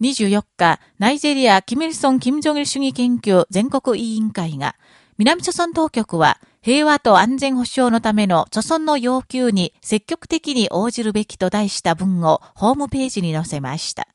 24日、ナイジェリア、キミルソン・キム・ジョギル主義研究全国委員会が、南朝鮮当局は平和と安全保障のための朝鮮の要求に積極的に応じるべきと題した文をホームページに載せました。